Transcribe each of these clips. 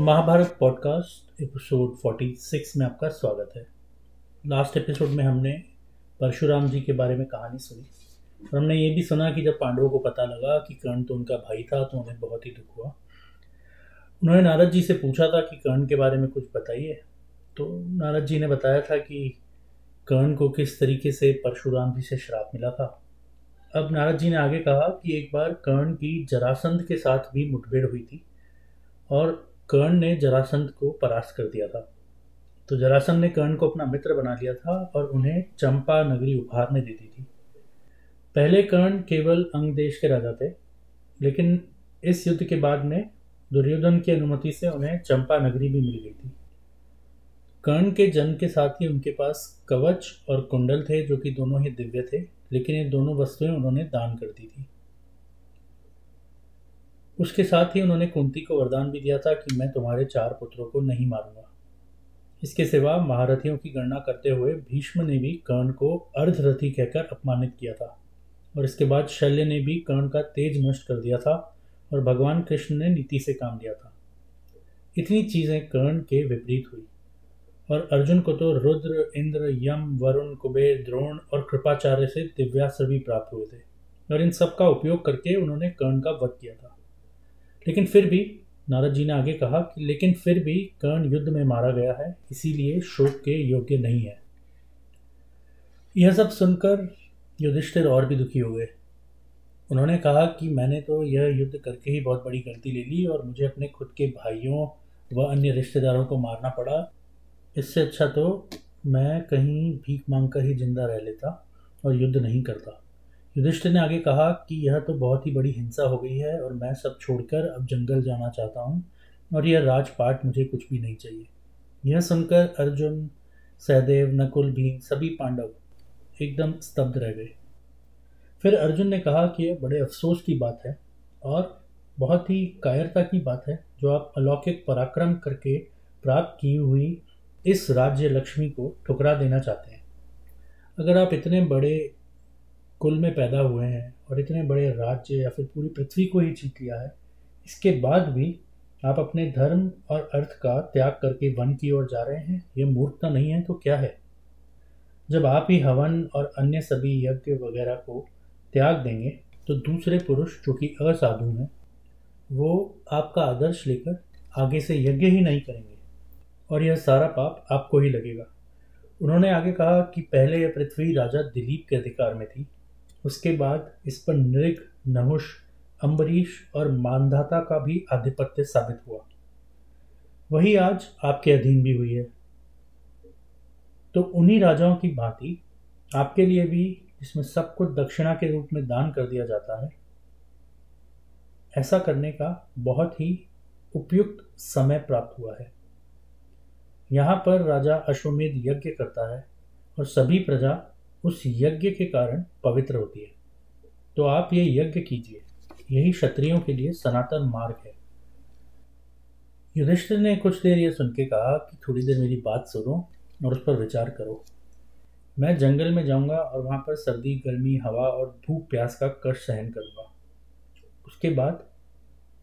Mahabharat podcast, episode 46 में आपका स्वागत है। लास्ट एपिसोड में हमने परशुराम जी के बारे में कहानी सुनी। और हमने ये भी सुना कि जब पांडवों को पता लगा कि कर्ण तो उनका भाई था तो उन्हें बहुत ही दुख हुआ। उन्होंने नारद जी से पूछा था कि कर्ण के बारे में कुछ बताइए। तो नारद जी ने बताया था कि कर्ण को किस तरीके से परशुराम जी से श्राप मिला था। अब नारद जी ने आगे कहा कि एक बार कर्ण की जरासंध के साथ भी मुठभेड़ हुई थी और कर्ण ने जरासंध को परास्त कर दिया था। तो जरासंध ने कर्ण को अपना मित्र बना लिया था और उन्हें चंपा नगरी उपहार में दे दी थी। पहले कर्ण केवल अंग देश के राजा थे, लेकिन इस युद्ध के बाद में दुर्योधन की अनुमति से उन्हें चंपा नगरी भी मिल गई थी। कर्ण के जन्म के साथ ही उनके पास कवच और कुंडल थे, जो कि दोनों ही दिव्य थे, लेकिन ये दोनों वस्तुएँ उन्होंने दान कर दी थी। उसके साथ ही उन्होंने कुंती को वरदान भी दिया था कि मैं तुम्हारे चार पुत्रों को नहीं मारूँगा। इसके सिवा महारथियों की गणना करते हुए भीष्म ने भी कर्ण को अर्धरथी कहकर अपमानित किया था, और इसके बाद शल्य ने भी कर्ण का तेज नष्ट कर दिया था और भगवान कृष्ण ने नीति से काम लिया था। इतनी चीज़ें कर्ण के विपरीत हुई, और अर्जुन को तो रुद्र, इंद्र, यम, वरुण, कुबेर, द्रोण और कृपाचार्य से दिव्यास्त्र भी प्राप्त हुए थे, और इन सब का उपयोग करके उन्होंने कर्ण का वध किया था। लेकिन फिर भी नारद जी ने आगे कहा कि लेकिन फिर भी कर्ण युद्ध में मारा गया है, इसीलिए शोक के योग्य नहीं है। यह सब सुनकर युधिष्ठिर और भी दुखी हो गए। उन्होंने कहा कि मैंने तो यह युद्ध करके ही बहुत बड़ी गलती ले ली और मुझे अपने खुद के भाइयों व अन्य रिश्तेदारों को मारना पड़ा। इससे अच्छा तो मैं कहीं भीख मांगकर ही ज़िंदा रह लेता और युद्ध नहीं करता। युधिष्ठिर ने आगे कहा कि यह तो बहुत ही बड़ी हिंसा हो गई है और मैं सब छोड़कर अब जंगल जाना चाहता हूँ और यह राजपाट मुझे कुछ भी नहीं चाहिए। यह सुनकर अर्जुन, सहदेव, नकुल भी सभी पांडव एकदम स्तब्ध रह गए। फिर अर्जुन ने कहा कि यह बड़े अफसोस की बात है और बहुत ही कायरता की बात है जो आप अलौकिक पराक्रम करके प्राप्त की हुई इस राज्य लक्ष्मी को ठुकरा देना चाहते हैं। अगर आप इतने बड़े कुल में पैदा हुए हैं और इतने बड़े राज्य या फिर पूरी पृथ्वी को ही जीत लिया है। इसके बाद भी आप अपने धर्म और अर्थ का त्याग करके वन की ओर जा रहे हैं, ये मूर्खता नहीं है तो क्या है? जब आप ही हवन और अन्य सभी यज्ञ वगैरह को त्याग देंगे तो दूसरे पुरुष जो कि असाधु हैं, वो आपका आदर्श लेकर आगे से यज्ञ ही नहीं करेंगे और यह सारा पाप आपको ही लगेगा। उन्होंने आगे कहा कि पहले यह पृथ्वी राजा दिलीप के अधिकार में थी। उसके बाद इस पर नृग, नहुष, अम्बरीश और मानधाता का भी आधिपत्य साबित हुआ। वही आज आपके अधीन भी हुई है। तो उन्हीं राजाओं की भांति आपके लिए भी इसमें सब कुछ दक्षिणा के रूप में दान कर दिया जाता है। ऐसा करने का बहुत ही उपयुक्त समय प्राप्त हुआ है। यहाँ पर राजा अश्वमेध यज्ञ करता है और सभी प्रजा उस यज्ञ के कारण पवित्र होती है। तो आप ये यज्ञ कीजिए। यही क्षत्रियों के लिए सनातन मार्ग है। युधिष्ठिर ने कुछ देर यह सुन के कहा कि थोड़ी देर मेरी बात सुनो और उस पर विचार करो। मैं जंगल में जाऊँगा और वहाँ पर सर्दी, गर्मी, हवा और भूख प्यास का कष्ट सहन करूँगा। उसके बाद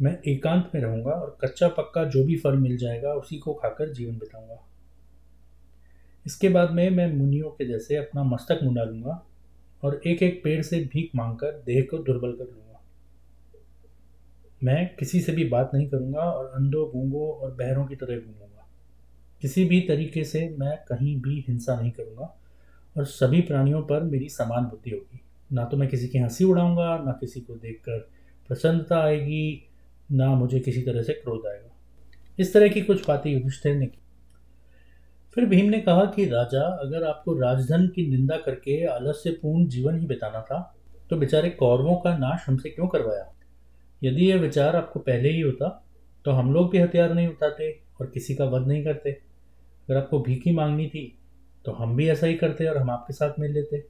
मैं एकांत में रहूँगा और कच्चा पक्का जो भी फल मिल जाएगा उसी को खाकर जीवन बिताऊँगा। इसके बाद में मैं मुनियों के जैसे अपना मस्तक मुंडा लूँगा और एक एक पेड़ से भीख मांगकर देह को दुर्बल कर लूँगा। मैं किसी से भी बात नहीं करूँगा और अंधों गूंगों और बहरों की तरह घूमूँगा। किसी भी तरीके से मैं कहीं भी हिंसा नहीं करूँगा और सभी प्राणियों पर मेरी समान बुद्धि होगी। ना तो मैं किसी की हँसी उड़ाऊँगा, ना किसी को देखकर प्रसन्नता आएगी, ना मुझे किसी तरह से क्रोध आएगा। इस तरह की कुछ बातें युधिष्ठिर ने की। फिर भीम ने कहा कि, राजा, अगर आपको राजधन की निंदा करके आलस्यपूर्ण जीवन ही बिताना था तो बेचारे कौरवों का नाश हमसे क्यों करवाया? यदि यह विचार आपको पहले ही होता तो हम लोग भी हथियार नहीं उठाते और किसी का वध नहीं करते। अगर आपको भीखी मांगनी थी तो हम भी ऐसा ही करते और हम आपके साथ मिल लेते।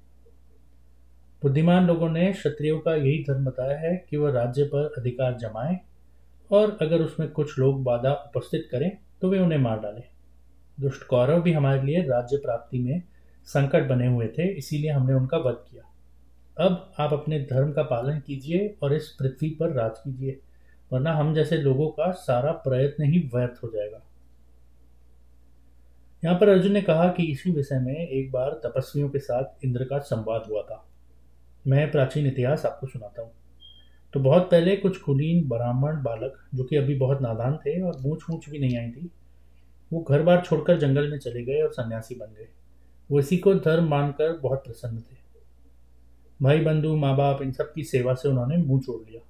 बुद्धिमान लोगों ने क्षत्रियों का यही धर्म बताया है कि वह राज्य पर अधिकार जमाएँ और अगर उसमें कुछ लोग बाधा उपस्थित करें तो वे उन्हें मार डालें। दुष्ट कौरव भी हमारे लिए राज्य प्राप्ति में संकट बने हुए थे, इसीलिए हमने उनका वध किया। अब आप अपने धर्म का पालन कीजिए और इस पृथ्वी पर राज कीजिए, वरना हम जैसे लोगों का सारा प्रयत्न ही व्यर्थ हो जाएगा। यहाँ पर अर्जुन ने कहा कि इसी विषय में एक बार तपस्वियों के साथ इंद्र का संवाद हुआ था। मैं प्राचीन इतिहास आपको सुनाता हूँ। तो बहुत पहले कुछ कुलीन, ब्राह्मण, बालक, जो कि अभी बहुत नादान थे और मूछ मूछ भी नहीं आई थी वो घर बार छोड़कर जंगल में चले गए और सन्यासी बन गए। वो इसी को धर्म मानकर बहुत प्रसन्न थे। भाई बंधु माँ बाप इन सब की सेवा से उन्होंने मुँह छोड़ लिया।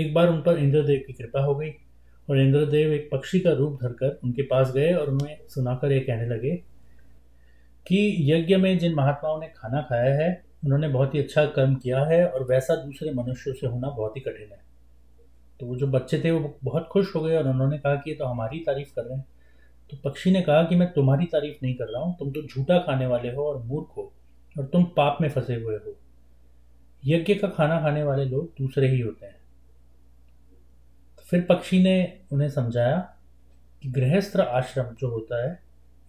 एक बार उन पर इंद्रदेव की कृपा हो गई और इंद्रदेव एक पक्षी का रूप धरकर उनके पास गए और उन्हें सुनाकर ये कहने लगे कि यज्ञ में जिन महात्माओं ने खाना खाया है, उन्होंने बहुत ही अच्छा कर्म किया है और वैसा दूसरे मनुष्यों से होना बहुत ही कठिन है। तो वो जो बच्चे थे, वो बहुत खुश हो गए और उन्होंने कहा कि ये तो हमारी तारीफ़ कर रहे हैं। तो पक्षी ने कहा कि मैं तुम्हारी तारीफ़ नहीं कर रहा हूँ, तुम तो झूठा खाने वाले हो और मूर्ख हो और तुम पाप में फंसे हुए हो। यज्ञ का खाना खाने वाले लोग दूसरे ही होते हैं। तो फिर पक्षी ने उन्हें समझाया कि गृहस्थ आश्रम जो होता है,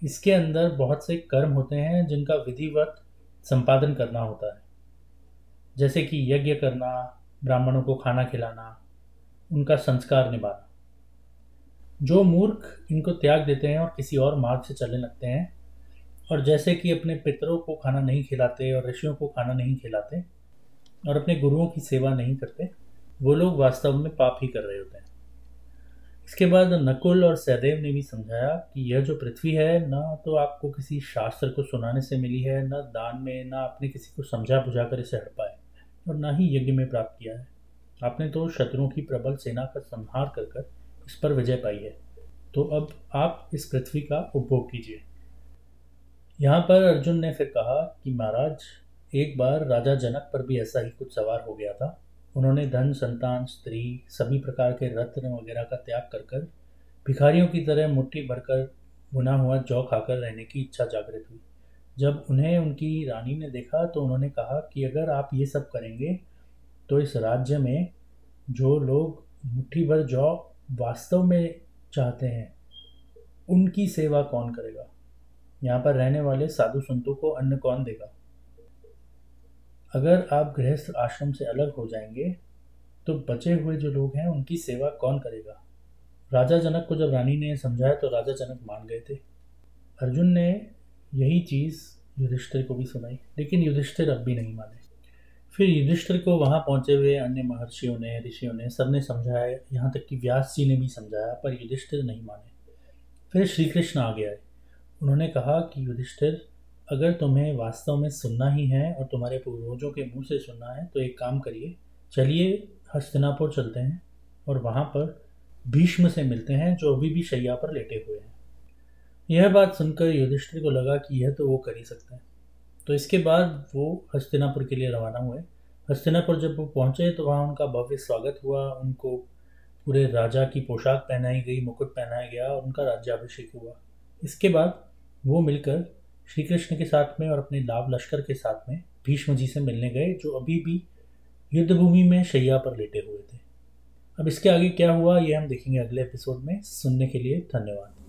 इसके अंदर बहुत से कर्म होते हैं जिनका विधिवत संपादन करना होता है। जैसे कि यज्ञ करना, ब्राह्मणों को खाना खिलाना उनका संस्कार निभाना। जो मूर्ख इनको त्याग देते हैं और किसी और मार्ग से चलने लगते हैं, और जैसे कि अपने पितरों को खाना नहीं खिलाते और ऋषियों को खाना नहीं खिलाते, और अपने गुरुओं की सेवा नहीं करते, वो लोग वास्तव में पाप ही कर रहे होते हैं। इसके बाद नकुल और सहदेव ने भी समझाया कि यह जो पृथ्वी है, ना तो आपको किसी शास्त्र को सुनाने से मिली है, ना दान में, ना आपने किसी को समझा बुझा कर इसे हड़पाए और ना ही यज्ञ में प्राप्त किया है। आपने तो शत्रुओं की प्रबल सेना का संहार कर कर इस पर विजय पाई है। तो अब आप इस पृथ्वी का उपभोग कीजिए। यहाँ पर अर्जुन ने फिर कहा कि महाराज, एक बार राजा जनक पर भी ऐसा ही कुछ सवार हो गया था। उन्होंने धन, संतान, स्त्री, सभी प्रकार के रत्न वगैरह का त्याग कर कर भिखारियों की तरह मुट्ठी भरकर बुना हुआ जौ खाकर रहने की इच्छा जागृत हुई। जब उन्हें उनकी रानी ने देखा तो उन्होंने कहा कि अगर आप ये सब करेंगे तो इस राज्य में जो लोग मुट्ठी भर जौ वास्तव में चाहते हैं, उनकी सेवा कौन करेगा? यहाँ पर रहने वाले साधु संतों को अन्न कौन देगा? अगर आप गृहस्थ आश्रम से अलग हो जाएँगे तो बचे हुए जो लोग हैं, उनकी सेवा कौन करेगा? राजा जनक को जब रानी ने समझाया तो राजा जनक मान गए थे। अर्जुन ने यही चीज़ युधिष्ठिर को भी सुनाई, लेकिन युधिष्ठिर अब भी नहीं माने। फिर युधिष्ठिर को वहाँ पहुँचे हुए अन्य महर्षियों ने, ऋषियों ने सबने समझाया, यहाँ तक कि व्यास जी ने भी समझाया, पर युधिष्ठिर नहीं माने। फिर श्री कृष्ण आ गया उन्होंने कहा कि, युधिष्ठिर, अगर तुम्हें वास्तव में सुनना ही है और तुम्हारे पूर्वजों के मुँह से सुनना है तो एक काम करिए, चलिए हस्तिनापुर चलते हैं और वहाँ पर भीष्म से मिलते हैं, जो अभी भी शैया पर लेटे हुए हैं। यह बात सुनकर युधिष्ठिर को लगा कि यह तो वो कर ही सकते हैं। तो इसके बाद वो हस्तिनापुर के लिए रवाना हुए। हस्तिनापुर जब वो पहुँचे तो वहाँ उनका भव्य स्वागत हुआ। उनको पूरे राजा की पोशाक पहनाई गई, मुकुट पहनाया गया और उनका राज्याभिषेक हुआ। इसके बाद वो मिलकर श्री कृष्ण के साथ में और अपने लाभ लश्कर के साथ में भीष्म जी से मिलने गए, जो अभी भी युद्धभूमि में शैया पर लेटे हुए थे। अब इसके आगे क्या हुआ, ये हम देखेंगे अगले एपिसोड में। सुनने के लिए धन्यवाद।